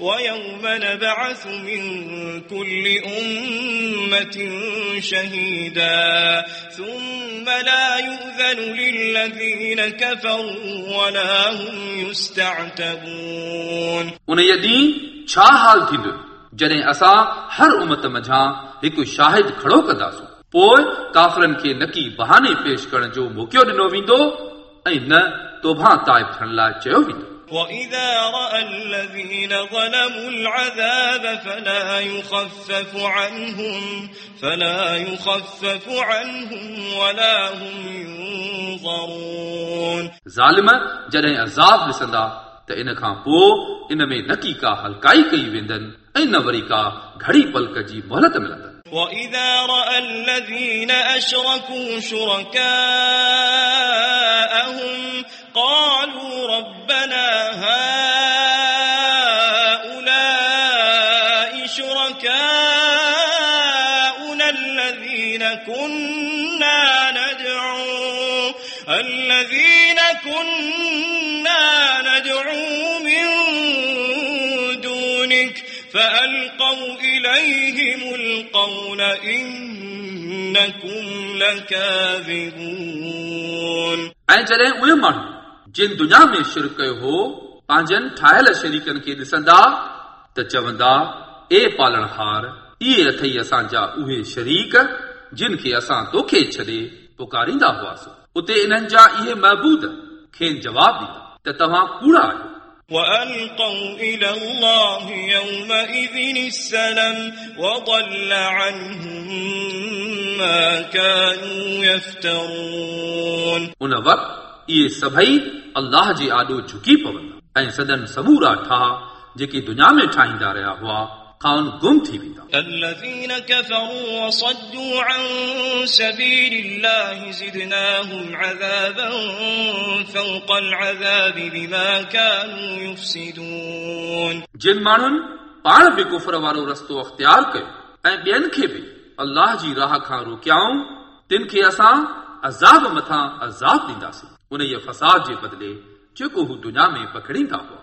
ويوم نبعث من كل أمة شهيدا ثم لا يؤذن للذين كفروا ولا هم يستعتبون उन ॾींहुं छा हाल थींदो जॾहिं असां हर उमत मंझां हिकु शाहिद खड़ो कंदासूं पोइ काफ़रनि खे नकी बहाने पेश करण जो मौक़ो ॾिनो वेंदो ऐं न तोभां ताइब थियण लाइ चयो वेंदो وإذا رأى الذين ظلموا العذاب فلا يخفف عنهم فلا يخفف عنهم ولا هم ينظرون ज़ालिम जॾहिं अज़ाब ॾिसंदा त इन खां पोइ इन में न की का हल्काई कई वेंदनि ऐं न वरी का घड़ी पलक जी मोहलत मिलंदनि وإذا رأى الذين أشركوا شركاءهم شركاؤنا الذين كنا ندعو الذين كنا ندعو من دونك فألقوا إليهم القول إنكم لكاذبون ऐं जॾहिं उहे माण्हू जिन दुनिया में शुरू कयो हो पंहिंजनि ठाहियल शरीकनि खे ॾिसंदा त चवंदा ए पालणहार इहे अथई असांजा उहे शरीक जिन खे असां तोखे छॾे पुकारींदा हुआसीं उते इन्हनि जा इहे महबूद खेनि जवाबु ॾींदा त तव्हां कूड़ा आहियो وألقوا إلى الله يومئذ السلم وضل عنهم ما كانوا يفترون उन वक़्तु इहे सभई अल्लाह जे आॾो झुकी पवंदा ऐं सदन सबूरा ठाह जेके दुनिया में ठाहींदा रहिया हुआ खान गुम थी वेंदा الذين كفروا وصدوا عن سبيل الله زدناهم عذابا فوق العذاب بما كانوا يفسدون जिन माण्हुनि पाण बि कुफर वारो रस्तो अख़्तियार कयो ऐं ॿियनि खे बि अल्लाह जी राह खां रोकियाऊं तिन खे असां अज़ाब मथां अज़ाब ॾींदासीं उन जे फसाद जे बदिले जेको हू दुनिया में पकड़ींदा हुआ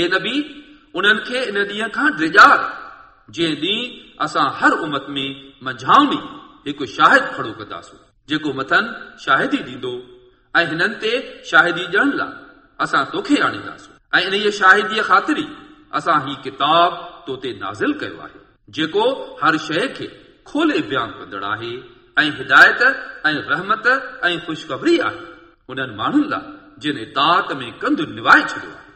ए नबी, उन्हनि खे इन ॾींहं खां ड्रिजार जंहिं ॾींहुं असां हर उमत में मंझाउनी हिकु शाहिद खड़ो कंदासूं। जेको मथनि शाहिदी ॾींदो ऐं हिननि ते शाहिदी ॾियण लाइ असां तोखे आणींदासूं। ऐं इन शाहिदीअ ख़ातिरी असां ही किताब तो ते नाज़िल कयो आहे। जेको हर शइ खे खोले बयानु कंदड़ आहे ऐं हिदायत ऐं रहमत ऐं ख़ुशख़बरी आहे। उन्हनि माण्हुनि लाइ जिन इताद में कंधु निवाए छॾियो आहे।